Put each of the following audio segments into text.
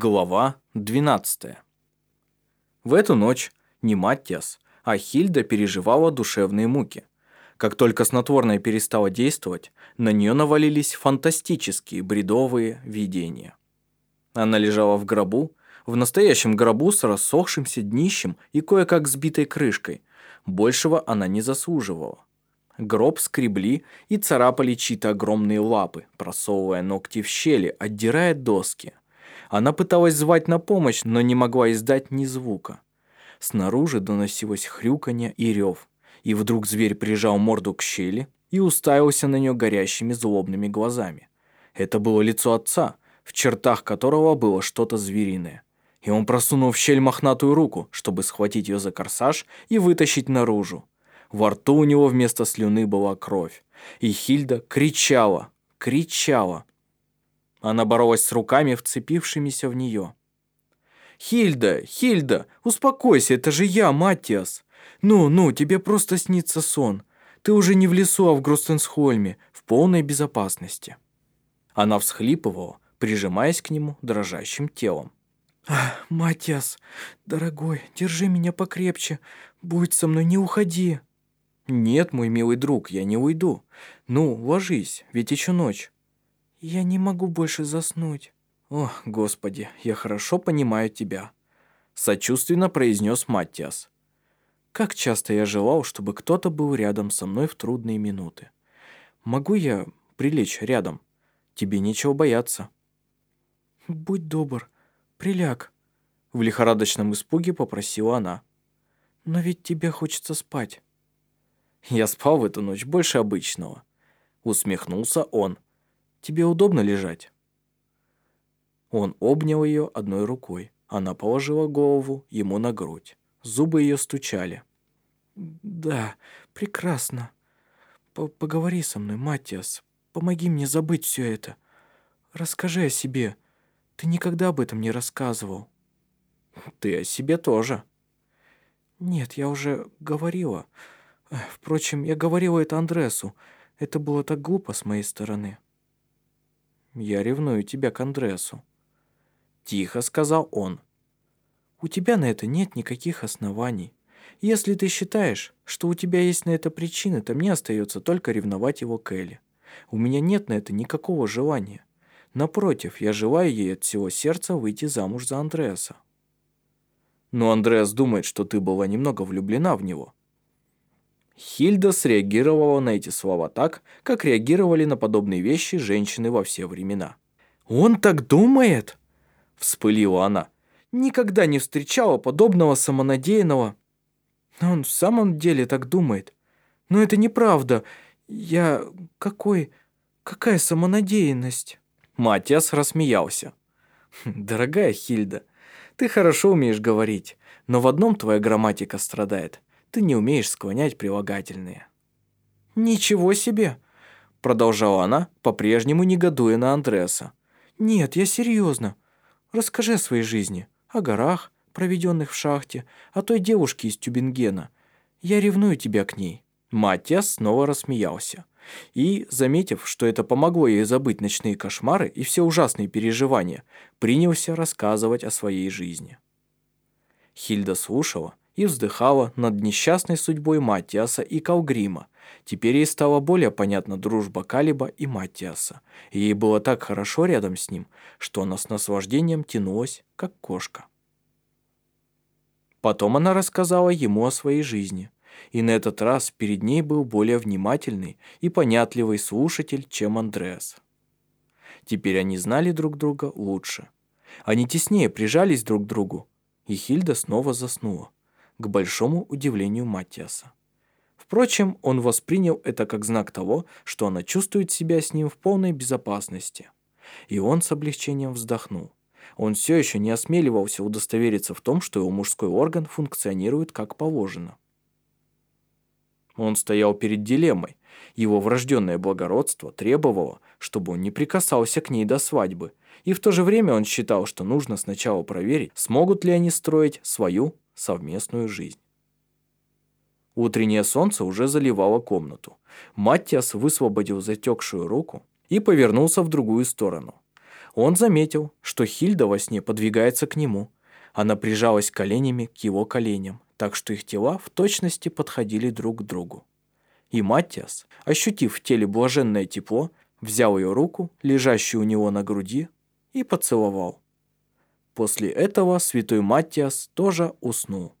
Глава 12. В эту ночь не Маттиас, а Хильда переживала душевные муки. Как только снотворное перестало действовать, на нее навалились фантастические бредовые видения. Она лежала в гробу, в настоящем гробу с рассохшимся днищем и кое-как сбитой крышкой. Большего она не заслуживала. Гроб скребли и царапали чьи-то огромные лапы, просовывая ногти в щели, отдирая доски. Она пыталась звать на помощь, но не могла издать ни звука. Снаружи доносилось хрюканье и рев, и вдруг зверь прижал морду к щели и уставился на нее горящими злобными глазами. Это было лицо отца, в чертах которого было что-то звериное. И он просунул в щель мохнатую руку, чтобы схватить ее за корсаж и вытащить наружу. Во рту у него вместо слюны была кровь. И Хильда кричала, кричала, она боролась с руками, вцепившимися в нее. «Хильда, Хильда, успокойся, это же я, Матиас. Ну, ну, тебе просто снится сон. Ты уже не в лесу, а в Гростенсхольме, в полной безопасности». Она всхлипывала, прижимаясь к нему дрожащим телом. «Матиас, дорогой, держи меня покрепче. Будь со мной, не уходи». «Нет, мой милый друг, я не уйду. Ну, ложись, ведь еще ночь». «Я не могу больше заснуть». «О, Господи, я хорошо понимаю тебя», — сочувственно произнес Маттиас. «Как часто я желал, чтобы кто-то был рядом со мной в трудные минуты. Могу я прилечь рядом? Тебе нечего бояться». «Будь добр, приляг», — в лихорадочном испуге попросила она. «Но ведь тебе хочется спать». «Я спал в эту ночь больше обычного», — усмехнулся он. Тебе удобно лежать?» Он обнял ее одной рукой. Она положила голову ему на грудь. Зубы ее стучали. «Да, прекрасно. П Поговори со мной, Матиас. Помоги мне забыть все это. Расскажи о себе. Ты никогда об этом не рассказывал». «Ты о себе тоже». «Нет, я уже говорила. Впрочем, я говорила это Андресу. Это было так глупо с моей стороны». Я ревную тебя к Андреасу». Тихо сказал он. «У тебя на это нет никаких оснований. Если ты считаешь, что у тебя есть на это причины, то мне остается только ревновать его к Элли. У меня нет на это никакого желания. Напротив, я желаю ей от всего сердца выйти замуж за Андреаса». «Но Андреас думает, что ты была немного влюблена в него», Хильда среагировала на эти слова так, как реагировали на подобные вещи женщины во все времена. «Он так думает?» – вспылила она. «Никогда не встречала подобного самонадеянного». «Он в самом деле так думает. Но это неправда. Я... Какой... Какая самонадеянность?» Матиас рассмеялся. «Дорогая Хильда, ты хорошо умеешь говорить, но в одном твоя грамматика страдает – ты не умеешь склонять прилагательные». «Ничего себе!» – продолжала она, по-прежнему негодуя на Андреаса. «Нет, я серьезно. Расскажи о своей жизни, о горах, проведенных в шахте, о той девушке из Тюбингена. Я ревную тебя к ней». Матиас снова рассмеялся. И, заметив, что это помогло ей забыть ночные кошмары и все ужасные переживания, принялся рассказывать о своей жизни. Хильда слушала, и вздыхала над несчастной судьбой Матиаса и Калгрима. Теперь ей стала более понятна дружба Калиба и Матиаса. Ей было так хорошо рядом с ним, что она с наслаждением тянулась, как кошка. Потом она рассказала ему о своей жизни. И на этот раз перед ней был более внимательный и понятливый слушатель, чем Андреас. Теперь они знали друг друга лучше. Они теснее прижались друг к другу, и Хильда снова заснула к большому удивлению Матиаса. Впрочем, он воспринял это как знак того, что она чувствует себя с ним в полной безопасности. И он с облегчением вздохнул. Он все еще не осмеливался удостовериться в том, что его мужской орган функционирует как положено. Он стоял перед дилеммой. Его врожденное благородство требовало, чтобы он не прикасался к ней до свадьбы, и в то же время он считал, что нужно сначала проверить, смогут ли они строить свою совместную жизнь. Утреннее солнце уже заливало комнату. Маттиас высвободил затекшую руку и повернулся в другую сторону. Он заметил, что Хильда во сне подвигается к нему. Она прижалась коленями к его коленям, так что их тела в точности подходили друг к другу. И Маттиас, ощутив в теле блаженное тепло, взял ее руку, лежащую у него на груди, и поцеловал. После этого святой Маттиас тоже уснул.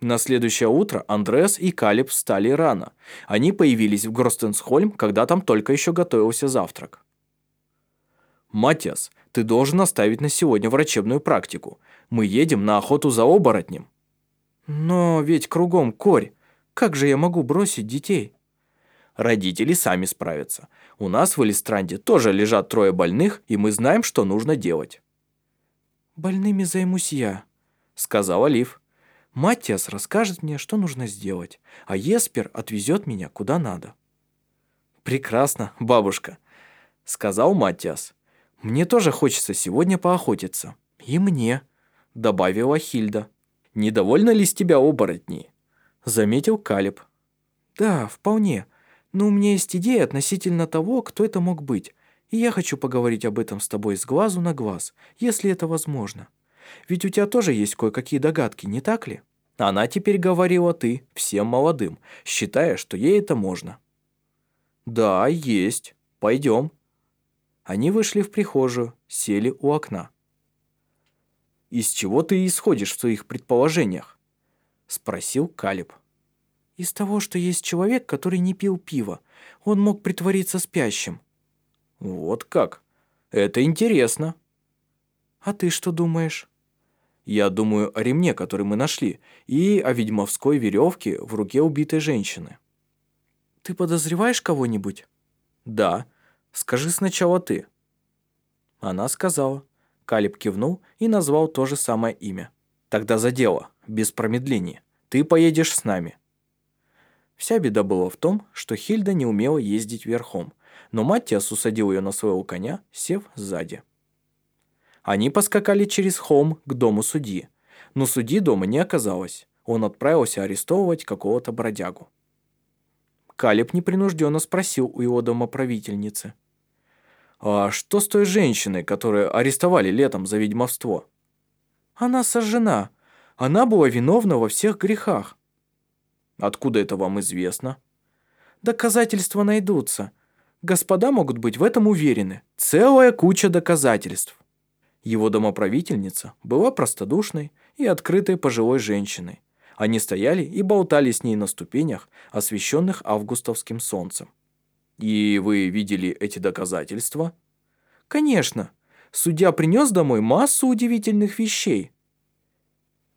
На следующее утро Андреас и Калиб встали рано. Они появились в Гростенсхольм, когда там только еще готовился завтрак. «Матиас, ты должен оставить на сегодня врачебную практику. Мы едем на охоту за оборотнем». «Но ведь кругом корь. Как же я могу бросить детей?» Родители сами справятся. У нас в Элистранде тоже лежат трое больных, и мы знаем, что нужно делать». «Больными займусь я», — сказал Олив. «Маттиас расскажет мне, что нужно сделать, а Еспер отвезет меня куда надо». «Прекрасно, бабушка», — сказал Маттиас. «Мне тоже хочется сегодня поохотиться». «И мне», — добавила Хильда. «Недовольна ли с тебя оборотни?» — заметил Калиб. «Да, вполне. Но у меня есть идея относительно того, кто это мог быть, и я хочу поговорить об этом с тобой с глазу на глаз, если это возможно. Ведь у тебя тоже есть кое-какие догадки, не так ли? Она теперь говорила ты, всем молодым, считая, что ей это можно. Да, есть. Пойдем. Они вышли в прихожую, сели у окна. «Из чего ты исходишь в своих предположениях?» – спросил Калиб. Из того, что есть человек, который не пил пива. Он мог притвориться спящим. Вот как? Это интересно. А ты что думаешь? Я думаю о ремне, который мы нашли, и о ведьмовской веревке в руке убитой женщины. Ты подозреваешь кого-нибудь? Да. Скажи сначала ты. Она сказала. Калиб кивнул и назвал то же самое имя. Тогда за дело, без промедления. Ты поедешь с нами. Вся беда была в том, что Хильда не умела ездить верхом, но Маттиас усадил ее на своего коня, сев сзади. Они поскакали через холм к дому судьи, но судьи дома не оказалось. Он отправился арестовывать какого-то бродягу. Калиб непринужденно спросил у его домоправительницы. «А что с той женщиной, которую арестовали летом за ведьмовство?» «Она сожжена. Она была виновна во всех грехах. Откуда это вам известно? Доказательства найдутся. Господа могут быть в этом уверены. Целая куча доказательств. Его домоправительница была простодушной и открытой пожилой женщиной. Они стояли и болтали с ней на ступенях, освещенных августовским солнцем. «И вы видели эти доказательства?» «Конечно. Судья принес домой массу удивительных вещей».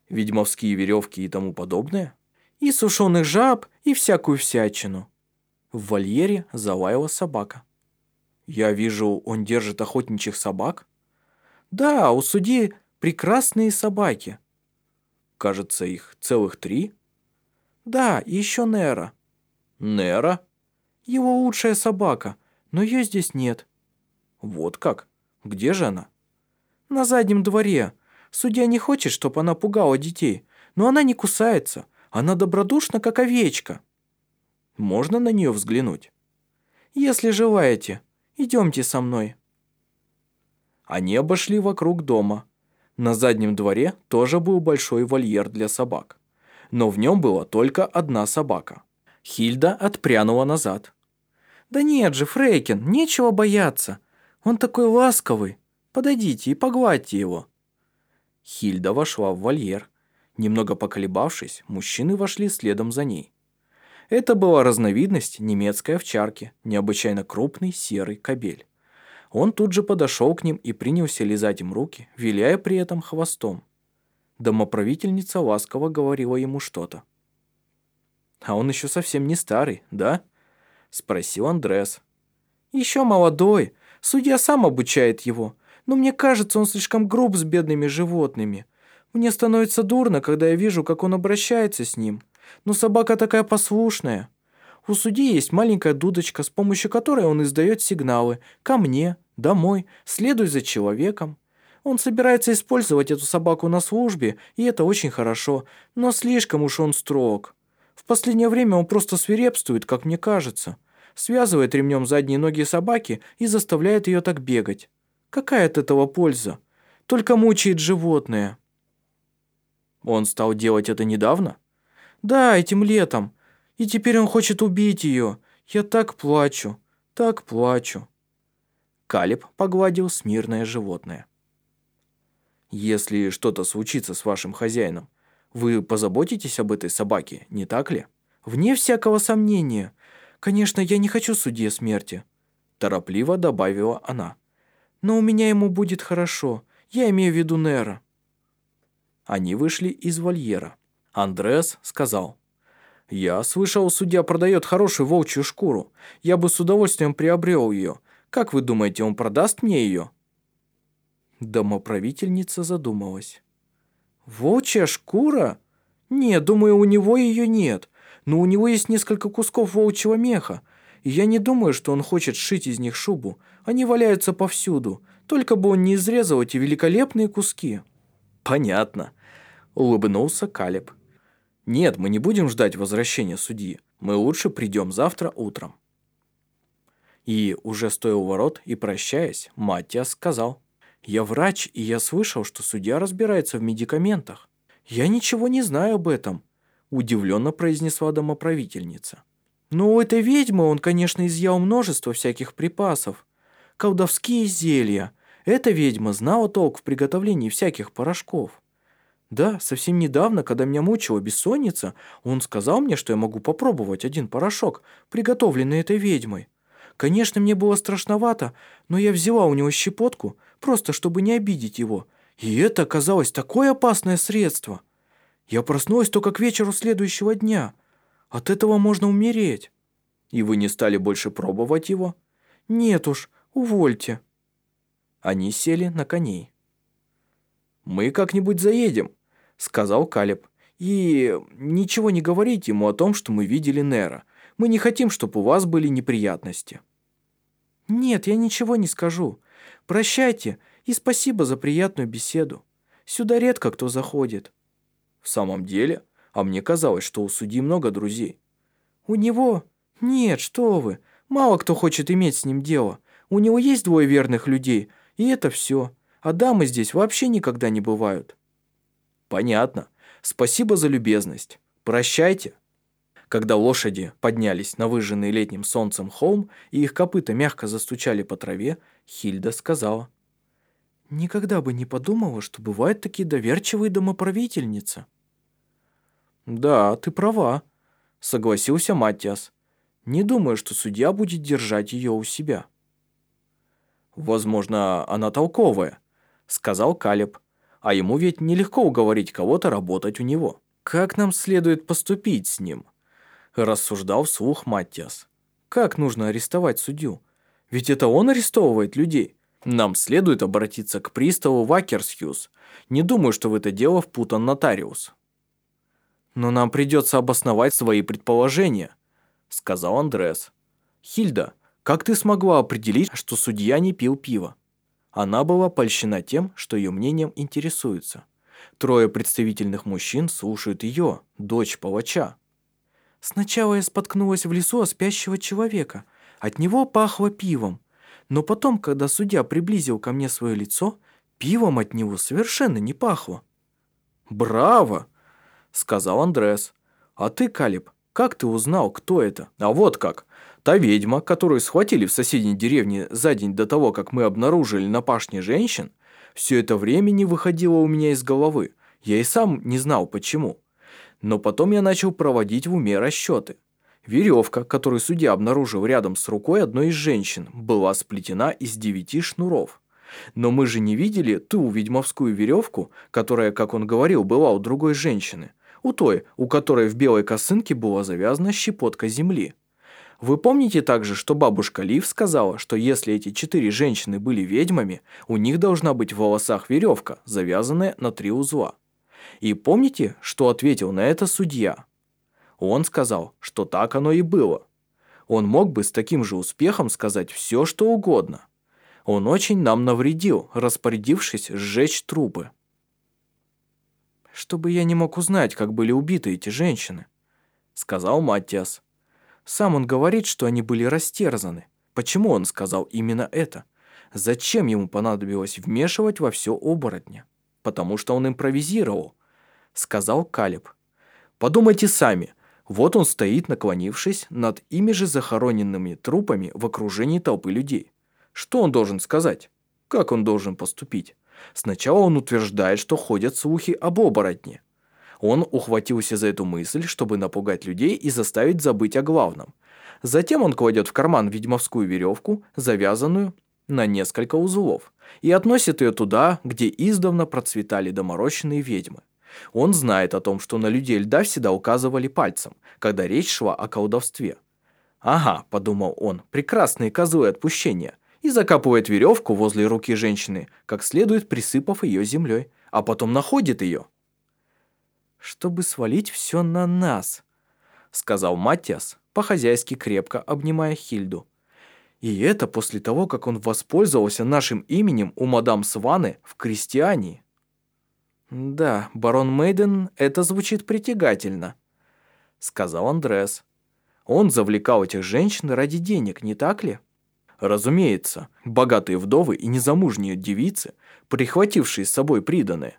«Ведьмовские веревки и тому подобное?» И сушеных жаб, и всякую всячину. В вольере залаяла собака. «Я вижу, он держит охотничьих собак?» «Да, у судьи прекрасные собаки». «Кажется, их целых три?» «Да, и еще Нера». «Нера?» «Его лучшая собака, но ее здесь нет». «Вот как? Где же она?» «На заднем дворе. Судья не хочет, чтобы она пугала детей, но она не кусается. Она добродушна, как овечка. Можно на нее взглянуть? Если желаете, идемте со мной. Они обошли вокруг дома. На заднем дворе тоже был большой вольер для собак. Но в нем была только одна собака. Хильда отпрянула назад. «Да нет же, Фрейкин, нечего бояться. Он такой ласковый. Подойдите и погладьте его». Хильда вошла в вольер Немного поколебавшись, мужчины вошли следом за ней. Это была разновидность немецкой овчарки, необычайно крупный серый кобель. Он тут же подошел к ним и принялся лизать им руки, виляя при этом хвостом. Домоправительница ласково говорила ему что-то. «А он еще совсем не старый, да?» – спросил Андрес. «Еще молодой. Судья сам обучает его. Но мне кажется, он слишком груб с бедными животными. Мне становится дурно, когда я вижу, как он обращается с ним. Но собака такая послушная. У судьи есть маленькая дудочка, с помощью которой он издает сигналы «ко мне», «домой», «следуй за человеком». Он собирается использовать эту собаку на службе, и это очень хорошо, но слишком уж он строг. В последнее время он просто свирепствует, как мне кажется. связывает ремнем задние ноги собаки и заставляет ее так бегать. Какая от этого польза? Только мучает животное. Он стал делать это недавно? Да, этим летом. И теперь он хочет убить ее. Я так плачу, так плачу. Калиб погладил смирное животное. Если что-то случится с вашим хозяином, вы позаботитесь об этой собаке, не так ли? Вне всякого сомнения. Конечно, я не хочу судье смерти. Торопливо добавила она. Но у меня ему будет хорошо. Я имею в виду Нера. Они вышли из вольера. Андреас сказал. «Я слышал, судья продает хорошую волчью шкуру. Я бы с удовольствием приобрел ее. Как вы думаете, он продаст мне ее?» Домоправительница задумалась. «Волчья шкура? Нет, думаю, у него ее нет. Но у него есть несколько кусков волчьего меха. И я не думаю, что он хочет сшить из них шубу. Они валяются повсюду. Только бы он не изрезал эти великолепные куски». «Понятно», — улыбнулся Калеб. «Нет, мы не будем ждать возвращения судьи. Мы лучше придем завтра утром». И, уже стоя у ворот и прощаясь, Матиас сказал, «Я врач, и я слышал, что судья разбирается в медикаментах. Я ничего не знаю об этом», – удивленно произнесла домоправительница. «Но у этой ведьмы он, конечно, изъял множество всяких припасов. Колдовские зелья. Эта ведьма знала толк в приготовлении всяких порошков. Да, совсем недавно, когда меня мучила бессонница, он сказал мне, что я могу попробовать один порошок, приготовленный этой ведьмой. Конечно, мне было страшновато, но я взяла у него щепотку, просто чтобы не обидеть его. И это оказалось такое опасное средство. Я проснулась только к вечеру следующего дня. От этого можно умереть. И вы не стали больше пробовать его? Нет уж, увольте. Они сели на коней. «Мы как-нибудь заедем», — сказал Калеб. «И ничего не говорите ему о том, что мы видели Нера. Мы не хотим, чтобы у вас были неприятности». «Нет, я ничего не скажу. Прощайте и спасибо за приятную беседу. Сюда редко кто заходит». «В самом деле? А мне казалось, что у судьи много друзей». «У него? Нет, что вы. Мало кто хочет иметь с ним дело. У него есть двое верных людей, и это все. А дамы здесь вообще никогда не бывают». «Понятно. Спасибо за любезность. Прощайте». Когда лошади поднялись на выжженный летним солнцем холм и их копыта мягко застучали по траве, Хильда сказала. «Никогда бы не подумала, что бывают такие доверчивые домоправительницы». «Да, ты права», — согласился Матиас. «Не думаю, что судья будет держать ее у себя». «Возможно, она толковая», — сказал Калеб. «А ему ведь нелегко уговорить кого-то работать у него. Как нам следует поступить с ним?» рассуждал вслух Маттиас. «Как нужно арестовать судью? Ведь это он арестовывает людей. Нам следует обратиться к приставу Вакерсхюз. Не думаю, что в это дело впутан нотариус». «Но нам придется обосновать свои предположения», — сказал Андрес. «Хильда, как ты смогла определить, что судья не пил пиво?» Она была польщена тем, что ее мнением интересуются. Трое представительных мужчин слушают ее, дочь палача. Сначала я споткнулась в лесу о спящего человека. От него пахло пивом. Но потом, когда судья приблизил ко мне свое лицо, пивом от него совершенно не пахло. «Браво!» — сказал Андрес. «А ты, Калиб, как ты узнал, кто это?» «А вот как. Та ведьма, которую схватили в соседней деревне за день до того, как мы обнаружили на пашне женщин, все это время не выходила у меня из головы. Я и сам не знал, почему. Но потом я начал проводить в уме расчеты. Веревка, которую судья обнаружил рядом с рукой одной из женщин, была сплетена из девяти шнуров. Но мы же не видели ту ведьмовскую веревку, которая, как он говорил, была у другой женщины. У той, у которой в белой косынке была завязана щепотка земли. Вы помните также, что бабушка Лив сказала, что если эти четыре женщины были ведьмами, у них должна быть в волосах веревка, завязанная на три узла. И помните, что ответил на это судья? Он сказал, что так оно и было. Он мог бы с таким же успехом сказать все, что угодно. Он очень нам навредил, распорядившись сжечь трупы. «Чтобы я не мог узнать, как были убиты эти женщины», — сказал Маттиас. Сам он говорит, что они были растерзаны. Почему он сказал именно это? Зачем ему понадобилось вмешивать во все оборотня? Потому что он импровизировал, сказал Калиб. Подумайте сами. Вот он стоит, наклонившись над ими же захороненными трупами в окружении толпы людей. Что он должен сказать? Как он должен поступить? Сначала он утверждает, что ходят слухи об оборотне. Он ухватился за эту мысль, чтобы напугать людей и заставить забыть о главном. Затем он кладет в карман ведьмовскую веревку, завязанную на несколько узлов, и относит ее туда, где издавна процветали доморощенные ведьмы. Он знает о том, что на людей льда всегда указывали пальцем, когда речь шла о колдовстве. «Ага», – подумал он, – «прекрасные козлы отпущения», и закапывает веревку возле руки женщины, как следует присыпав ее землей, а потом находит ее. «Чтобы свалить все на нас», – сказал Матиас, по-хозяйски крепко обнимая Хильду. И это после того, как он воспользовался нашим именем у мадам Сваны в крестьяне. «Да, барон Мейден, это звучит притягательно», — сказал Андрес. «Он завлекал этих женщин ради денег, не так ли?» Разумеется, богатые вдовы и незамужние девицы, прихватившие с собой приданое.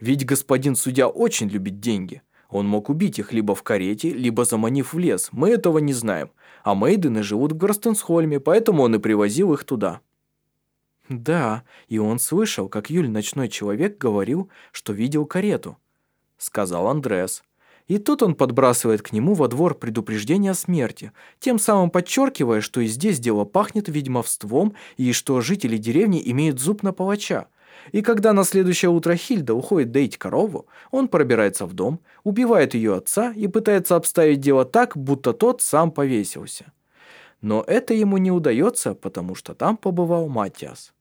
Ведь господин судья очень любит деньги. Он мог убить их либо в карете, либо заманив в лес. Мы этого не знаем. А Мейдены живут в Гростенсхольме, поэтому он и привозил их туда. «Да, и он слышал, как Юль Ночной Человек говорил, что видел карету», — сказал Андреас. И тут он подбрасывает к нему во двор предупреждение о смерти, тем самым подчеркивая, что и здесь дело пахнет ведьмовством и что жители деревни имеют зуб на палача. И когда на следующее утро Хильда уходит доить корову, он пробирается в дом, убивает ее отца и пытается обставить дело так, будто тот сам повесился. Но это ему не удается, потому что там побывал Матиас.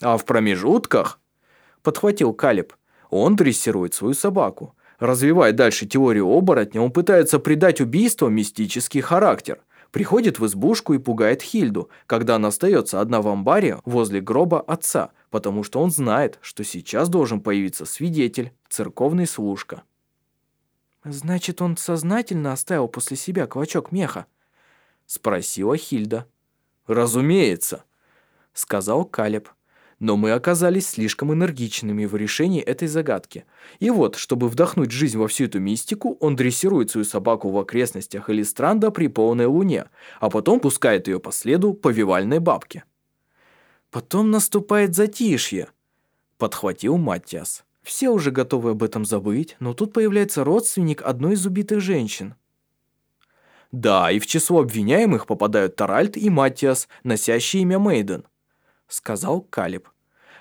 «А в промежутках?» – подхватил Калиб. «Он дрессирует свою собаку. Развивая дальше теорию оборотня, он пытается придать убийству мистический характер. Приходит в избушку и пугает Хильду, когда она остается одна в амбаре возле гроба отца, потому что он знает, что сейчас должен появиться свидетель, церковный служка. «Значит, он сознательно оставил после себя клочок меха?» Спросила Хильда. «Разумеется», — сказал Калеб. Но мы оказались слишком энергичными в решении этой загадки. И вот, чтобы вдохнуть жизнь во всю эту мистику, он дрессирует свою собаку в окрестностях Элистранда при полной луне, а потом пускает ее по следу повивальной бабке. «Потом наступает затишье», — подхватил Маттиас. «Все уже готовы об этом забыть, но тут появляется родственник одной из убитых женщин». Да, и в число обвиняемых попадают Таральд и Маттиас, носящие имя Мейден. Сказал Калиб.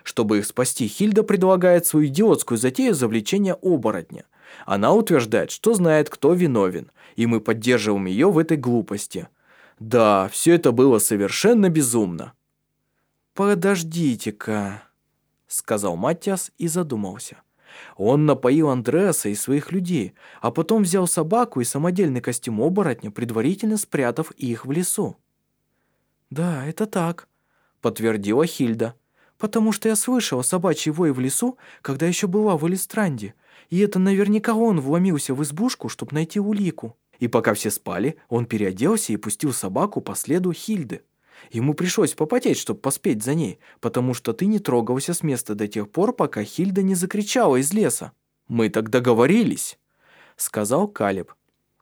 Чтобы их спасти, Хильда предлагает свою идиотскую затею завлечения оборотня. Она утверждает, что знает, кто виновен, и мы поддерживаем ее в этой глупости. Да, все это было совершенно безумно. «Подождите-ка», — сказал Матиас и задумался. Он напоил Андреаса и своих людей, а потом взял собаку и самодельный костюм оборотня, предварительно спрятав их в лесу. «Да, это так», — подтвердила Хильда. «Потому что я слышала собачий вой в лесу, когда еще была в Элистранде, и это наверняка он вломился в избушку, чтобы найти улику. И пока все спали, он переоделся и пустил собаку по следу Хильды. Ему пришлось попотеть, чтобы поспеть за ней, потому что ты не трогался с места до тех пор, пока Хильда не закричала из леса. «Мы так договорились», — сказал Калиб.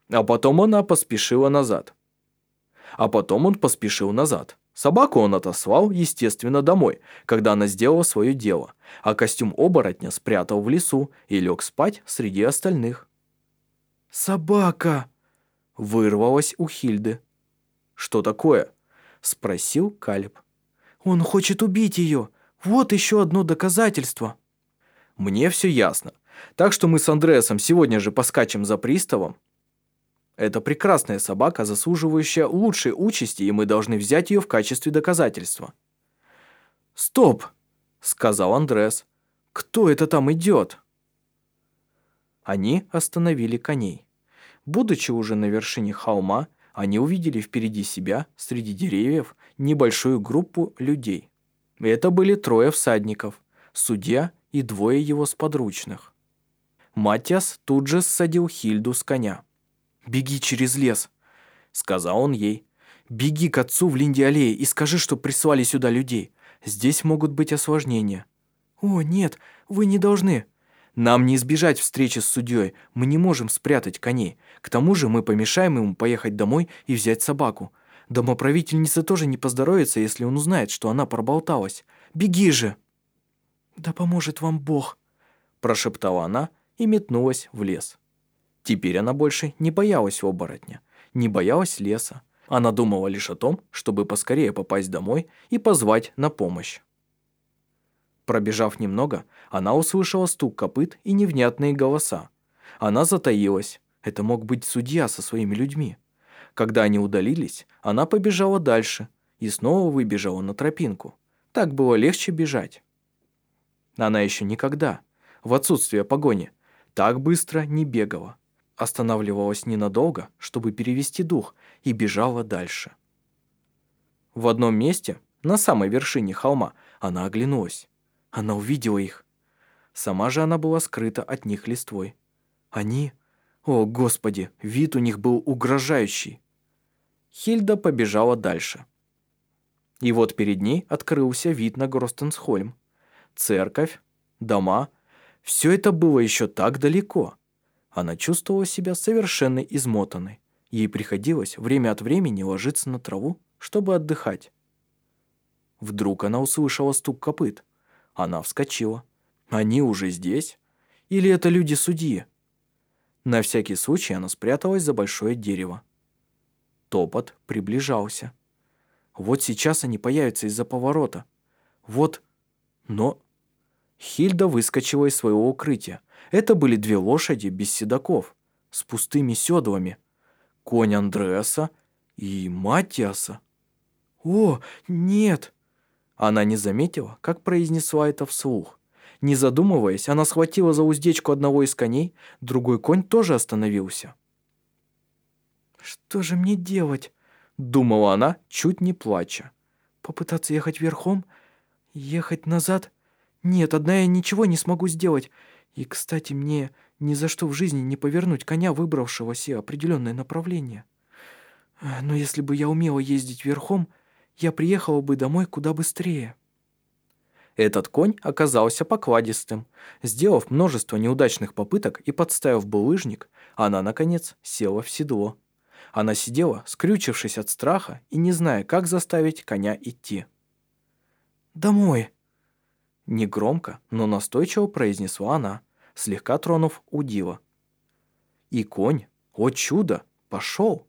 А потом она поспешила назад. А потом он поспешил назад. Собаку он отослал, естественно, домой, когда она сделала свое дело, а костюм оборотня спрятал в лесу и лег спать среди остальных. «Собака!» — вырвалась у Хильды. «Что такое?» Спросил Калиб. «Он хочет убить ее. Вот еще одно доказательство». «Мне все ясно. Так что мы с Андреасом сегодня же поскачем за приставом. Это прекрасная собака, заслуживающая лучшей участи, и мы должны взять ее в качестве доказательства». «Стоп!» — сказал Андрес. «Кто это там идет?» Они остановили коней. Будучи уже на вершине холма, они увидели впереди себя, среди деревьев, небольшую группу людей. Это были трое всадников, судья и двое его сподручных. Матиас тут же ссадил Хильду с коня. «Беги через лес», — сказал он ей. «Беги к отцу в Линде-аллее и скажи, что прислали сюда людей. Здесь могут быть осложнения». «О, нет, вы не должны». «Нам не избежать встречи с судьей, мы не можем спрятать коней. К тому же мы помешаем ему поехать домой и взять собаку. Домоправительница тоже не поздоровится, если он узнает, что она проболталась. Беги же!» «Да поможет вам Бог», – прошептала она и метнулась в лес. Теперь она больше не боялась оборотня, не боялась леса. Она думала лишь о том, чтобы поскорее попасть домой и позвать на помощь. Пробежав немного, она услышала стук копыт и невнятные голоса. Она затаилась. Это мог быть судья со своими людьми. Когда они удалились, она побежала дальше и снова выбежала на тропинку. Так было легче бежать. Она еще никогда, в отсутствие погони, так быстро не бегала останавливалась ненадолго, чтобы перевести дух, и бежала дальше. В одном месте, на самой вершине холма, она оглянулась. Она увидела их. Сама же она была скрыта от них листвой. Они... О, Господи, вид у них был угрожающий. Хильда побежала дальше. И вот перед ней открылся вид на Гростенсхольм. Церковь, дома — все это было еще так далеко. Она чувствовала себя совершенно измотанной. Ей приходилось время от времени ложиться на траву, чтобы отдыхать. Вдруг она услышала стук копыт. Она вскочила. Они уже здесь? Или это люди-судьи? На всякий случай она спряталась за большое дерево. Топот приближался. Вот сейчас они появятся из-за поворота. Вот... Но... Хильда выскочила из своего укрытия. Это были две лошади без седаков, с пустыми седлами. Конь Андреаса и Матиаса. «О, нет!» Она не заметила, как произнесла это вслух. Не задумываясь, она схватила за уздечку одного из коней, другой конь тоже остановился. «Что же мне делать?» — думала она, чуть не плача. «Попытаться ехать верхом? Ехать назад? Нет, одна я ничего не смогу сделать. И, кстати, мне ни за что в жизни не повернуть коня, выбравшего себе определенное направление. Но если бы я умела ездить верхом, я приехала бы домой куда быстрее. Этот конь оказался покладистым. Сделав множество неудачных попыток и подставив булыжник, она, наконец, села в седло. Она сидела, скрючившись от страха и не зная, как заставить коня идти. «Домой!» Негромко, но настойчиво произнесла она, слегка тронув удила. И конь, о чудо, пошел.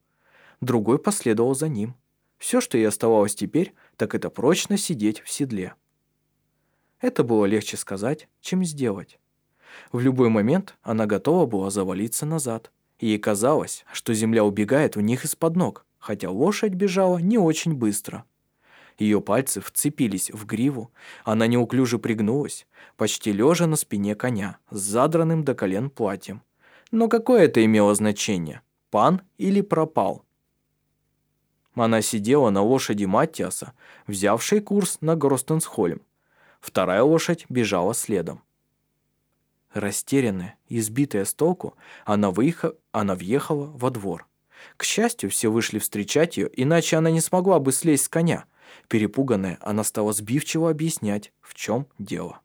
Другой последовал за ним. Все, что ей оставалось теперь, так это прочно сидеть в седле. Это было легче сказать, чем сделать. В любой момент она готова была завалиться назад. Ей казалось, что земля убегает у них из-под ног, хотя лошадь бежала не очень быстро. Ее пальцы вцепились в гриву, она неуклюже пригнулась, почти лежа на спине коня, с задранным до колен платьем. Но какое это имело значение? Пан или пропал? Она сидела на лошади Маттиаса, взявшей курс на Гростенсхольм. Вторая лошадь бежала следом. Растерянная, избитая с толку, она, выехала, она въехала во двор. К счастью, все вышли встречать ее, иначе она не смогла бы слезть с коня – Перепуганная, она стала сбивчиво объяснять, в чем дело.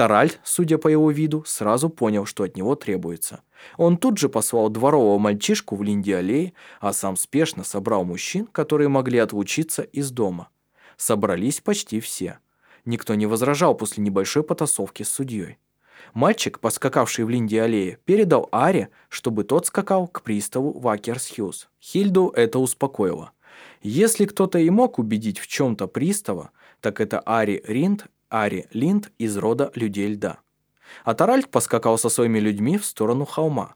Таральд, судя по его виду, сразу понял, что от него требуется. Он тут же послал дворового мальчишку в Линди-аллее, а сам спешно собрал мужчин, которые могли отлучиться из дома. Собрались почти все. Никто не возражал после небольшой потасовки с судьей. Мальчик, поскакавший в Линди-аллее, передал Аре, чтобы тот скакал к приставу Вакерсхюз. Хильду это успокоило. Если кто-то и мог убедить в чем-то пристава, так это Ари Ринд, Ари Линд из рода людей льда. А Таральд поскакал со своими людьми в сторону холма.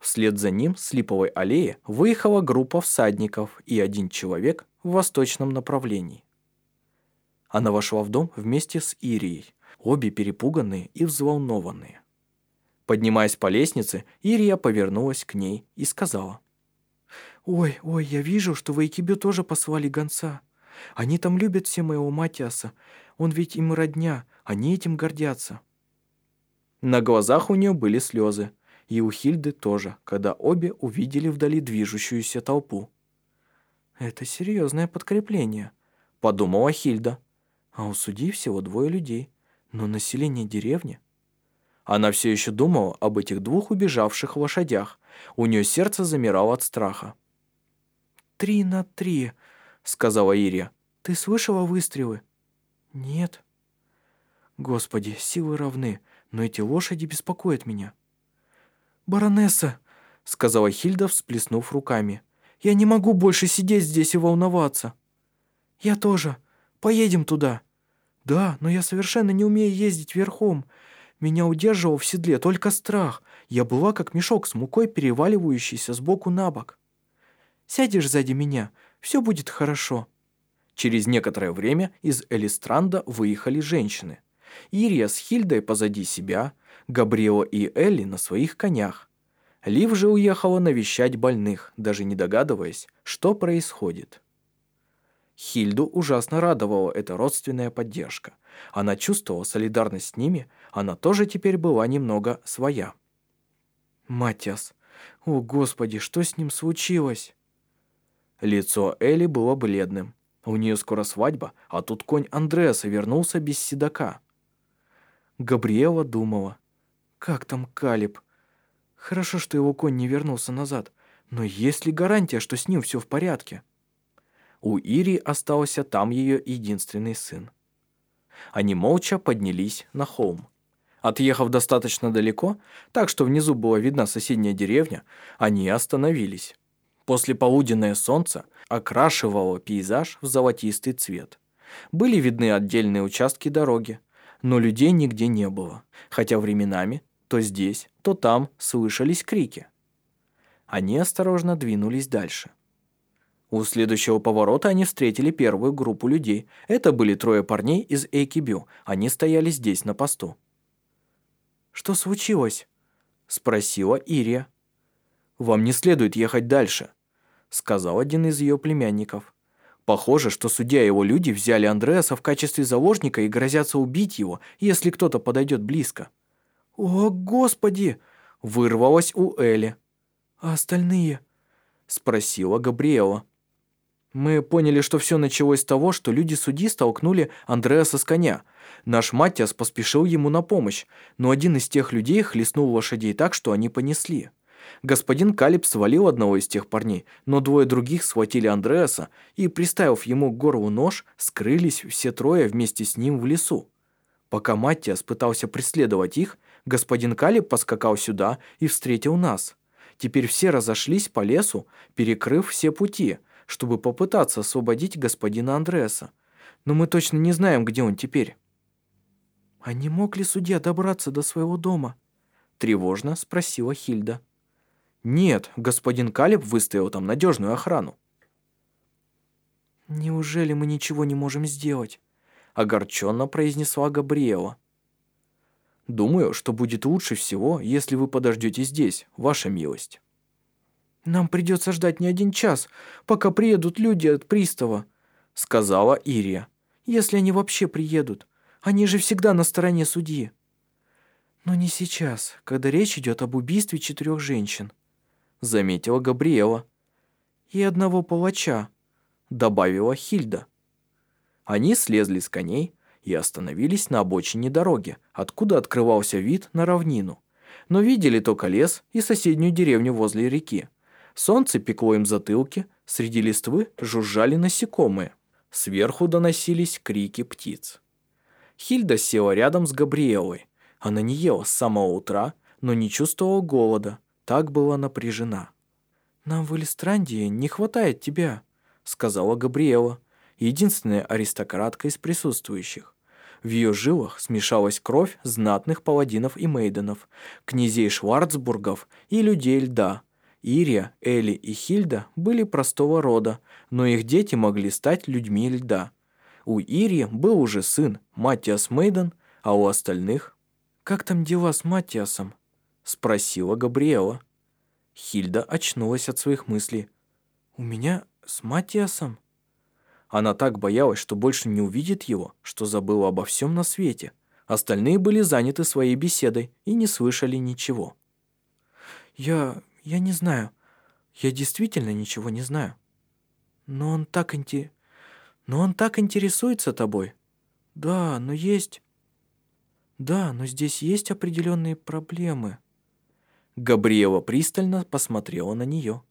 Вслед за ним с липовой аллеи выехала группа всадников и один человек в восточном направлении. Она вошла в дом вместе с Ирией, обе перепуганные и взволнованные. Поднимаясь по лестнице, Ирия повернулась к ней и сказала. «Ой, ой, я вижу, что в Айкибю тоже послали гонца. Они там любят все моего Матиаса. Он ведь им родня, они этим гордятся». На глазах у нее были слезы, и у Хильды тоже, когда обе увидели вдали движущуюся толпу. «Это серьезное подкрепление», — подумала Хильда. «А у судей всего двое людей, но население деревни...» Она все еще думала об этих двух убежавших лошадях. У нее сердце замирало от страха. «Три на три», — сказала Ирия. «Ты слышала выстрелы?» «Нет». «Господи, силы равны, но эти лошади беспокоят меня». «Баронесса», — сказала Хильда, всплеснув руками. «Я не могу больше сидеть здесь и волноваться». «Я тоже. Поедем туда». «Да, но я совершенно не умею ездить верхом. Меня удерживал в седле только страх. Я была как мешок с мукой, переваливающийся сбоку на бок. Сядешь сзади меня, все будет хорошо». Через некоторое время из Элистранда выехали женщины. Ирия с Хильдой позади себя, Габриэла и Элли на своих конях. Лив же уехала навещать больных, даже не догадываясь, что происходит. Хильду ужасно радовала эта родственная поддержка. Она чувствовала солидарность с ними, она тоже теперь была немного своя. «Матиас, о господи, что с ним случилось?» Лицо Элли было бледным. У нее скоро свадьба, а тут конь Андреаса вернулся без седока. Габриэла думала, как там Калиб? Хорошо, что его конь не вернулся назад, но есть ли гарантия, что с ним все в порядке? У Ири остался там ее единственный сын. Они молча поднялись на холм. Отъехав достаточно далеко, так что внизу была видна соседняя деревня, они остановились. После полуденное солнце окрашивало пейзаж в золотистый цвет. Были видны отдельные участки дороги, но людей нигде не было, хотя временами то здесь, то там слышались крики. Они осторожно двинулись дальше. У следующего поворота они встретили первую группу людей. Это были трое парней из Эйкибю. Они стояли здесь на посту. «Что случилось?» – спросила Ирия. «Вам не следует ехать дальше», – сказал один из ее племянников. «Похоже, что судья и его люди взяли Андреаса в качестве заложника и грозятся убить его, если кто-то подойдет близко». «О, Господи!» – вырвалось у Эли. «А остальные?» – спросила Габриэла. Мы поняли, что все началось с того, что люди судьи столкнули Андреаса с коня. Наш Матиас поспешил ему на помощь, но один из тех людей хлестнул лошадей так, что они понесли. Господин Калиб свалил одного из тех парней, но двое других схватили Андреаса и, приставив ему к горлу нож, скрылись все трое вместе с ним в лесу. Пока Маттиас пытался преследовать их, господин Калиб поскакал сюда и встретил нас. Теперь все разошлись по лесу, перекрыв все пути – чтобы попытаться освободить господина Андреаса. Но мы точно не знаем, где он теперь». «А не мог ли судья добраться до своего дома?» Тревожно спросила Хильда. «Нет, господин Калиб выставил там надежную охрану». «Неужели мы ничего не можем сделать?» Огорченно произнесла Габриэла. «Думаю, что будет лучше всего, если вы подождете здесь, ваша милость». «Нам придется ждать не один час, пока приедут люди от пристава», — сказала Ирия. «Если они вообще приедут. Они же всегда на стороне судьи». «Но не сейчас, когда речь идет об убийстве четырех женщин», — заметила Габриэла. «И одного палача», — добавила Хильда. Они слезли с коней и остановились на обочине дороги, откуда открывался вид на равнину. Но видели только лес и соседнюю деревню возле реки. Солнце пекло им затылки, среди листвы жужжали насекомые. Сверху доносились крики птиц. Хильда села рядом с Габриэлой. Она не ела с самого утра, но не чувствовала голода, так была напряжена. «Нам в Элистрандии не хватает тебя», — сказала Габриэла, единственная аристократка из присутствующих. В ее жилах смешалась кровь знатных паладинов и мейденов, князей Шварцбургов и людей льда — Ирия, Элли и Хильда были простого рода, но их дети могли стать людьми льда. У Ирии был уже сын, Матиас Мейден, а у остальных... «Как там дела с Матиасом?» – спросила Габриэла. Хильда очнулась от своих мыслей. «У меня с Матиасом?» Она так боялась, что больше не увидит его, что забыла обо всем на свете. Остальные были заняты своей беседой и не слышали ничего. «Я... Я не знаю. Я действительно ничего не знаю. Но он так инте... Но он так интересуется тобой. Да, но есть... Да, но здесь есть определенные проблемы. Габриэла пристально посмотрела на нее.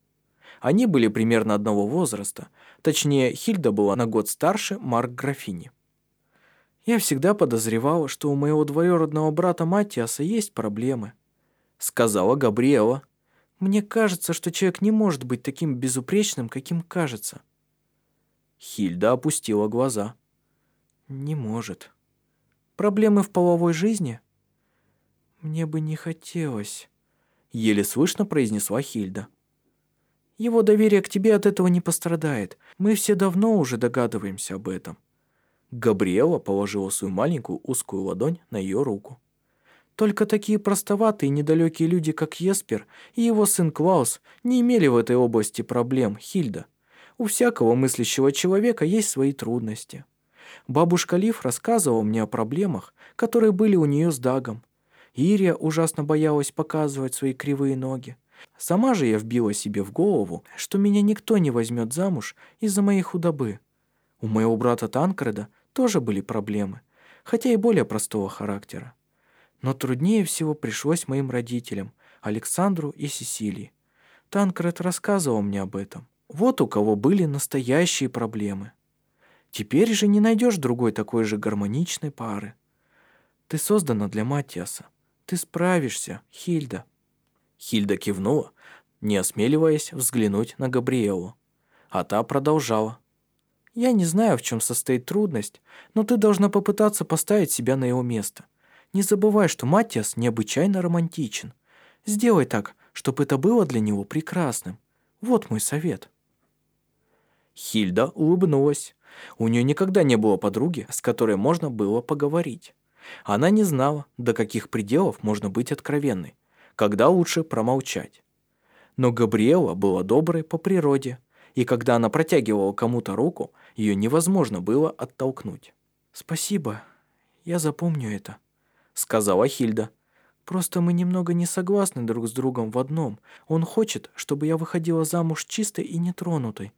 Они были примерно одного возраста. Точнее, Хильда была на год старше Марк Графини. Я всегда подозревала, что у моего двоюродного брата Матиаса есть проблемы, сказала Габриэла. Мне кажется, что человек не может быть таким безупречным, каким кажется. Хильда опустила глаза. Не может. Проблемы в половой жизни? Мне бы не хотелось, еле слышно произнесла Хильда. Его доверие к тебе от этого не пострадает. Мы все давно уже догадываемся об этом. Габриэла положила свою маленькую узкую ладонь на ее руку. Только такие простоватые недалекие люди, как Еспер и его сын Клаус, не имели в этой области проблем, Хильда. У всякого мыслящего человека есть свои трудности. Бабушка Лив рассказывала мне о проблемах, которые были у нее с Дагом. Ирия ужасно боялась показывать свои кривые ноги. Сама же я вбила себе в голову, что меня никто не возьмет замуж из-за моей худобы. У моего брата Танкреда тоже были проблемы, хотя и более простого характера. Но труднее всего пришлось моим родителям, Александру и Сесилии. Танкред рассказывал мне об этом. Вот у кого были настоящие проблемы. Теперь же не найдешь другой такой же гармоничной пары. Ты создана для Матиаса. Ты справишься, Хильда. Хильда кивнула, не осмеливаясь взглянуть на Габриэлу. А та продолжала. «Я не знаю, в чем состоит трудность, но ты должна попытаться поставить себя на его место. Не забывай, что Матиас необычайно романтичен. Сделай так, чтобы это было для него прекрасным. Вот мой совет». Хильда улыбнулась. У нее никогда не было подруги, с которой можно было поговорить. Она не знала, до каких пределов можно быть откровенной когда лучше промолчать. Но Габриэла была доброй по природе, и когда она протягивала кому-то руку, ее невозможно было оттолкнуть. «Спасибо, я запомню это», — сказала Хильда. «Просто мы немного не согласны друг с другом в одном. Он хочет, чтобы я выходила замуж чистой и нетронутой.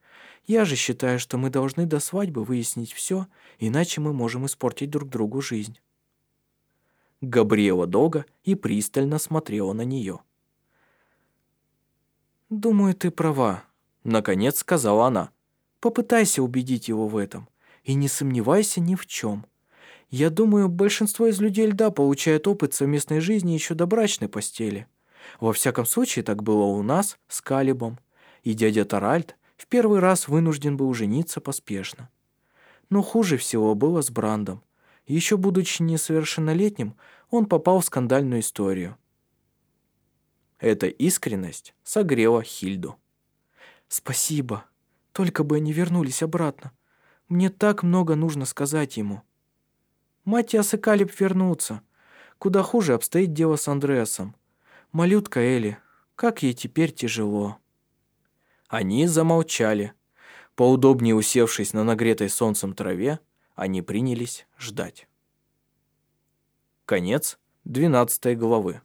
Я же считаю, что мы должны до свадьбы выяснить все, иначе мы можем испортить друг другу жизнь». Габриэла долго и пристально смотрела на нее. «Думаю, ты права», — наконец сказала она. «Попытайся убедить его в этом. И не сомневайся ни в чем. Я думаю, большинство из людей льда получает опыт совместной жизни еще до брачной постели. Во всяком случае, так было у нас с Калибом. И дядя Таральд в первый раз вынужден был жениться поспешно. Но хуже всего было с Брандом. Еще будучи несовершеннолетним, он попал в скандальную историю. Эта искренность согрела Хильду. «Спасибо. Только бы они вернулись обратно. Мне так много нужно сказать ему». Матиас и Калиб вернутся. Куда хуже обстоит дело с Андреасом. Малютка Элли, как ей теперь тяжело. Они замолчали. Поудобнее усевшись на нагретой солнцем траве, они принялись ждать. Конец 12 главы.